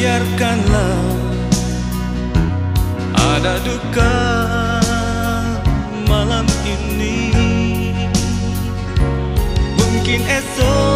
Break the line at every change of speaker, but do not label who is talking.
biarkanlah ada duka malam ini. Mungkin esok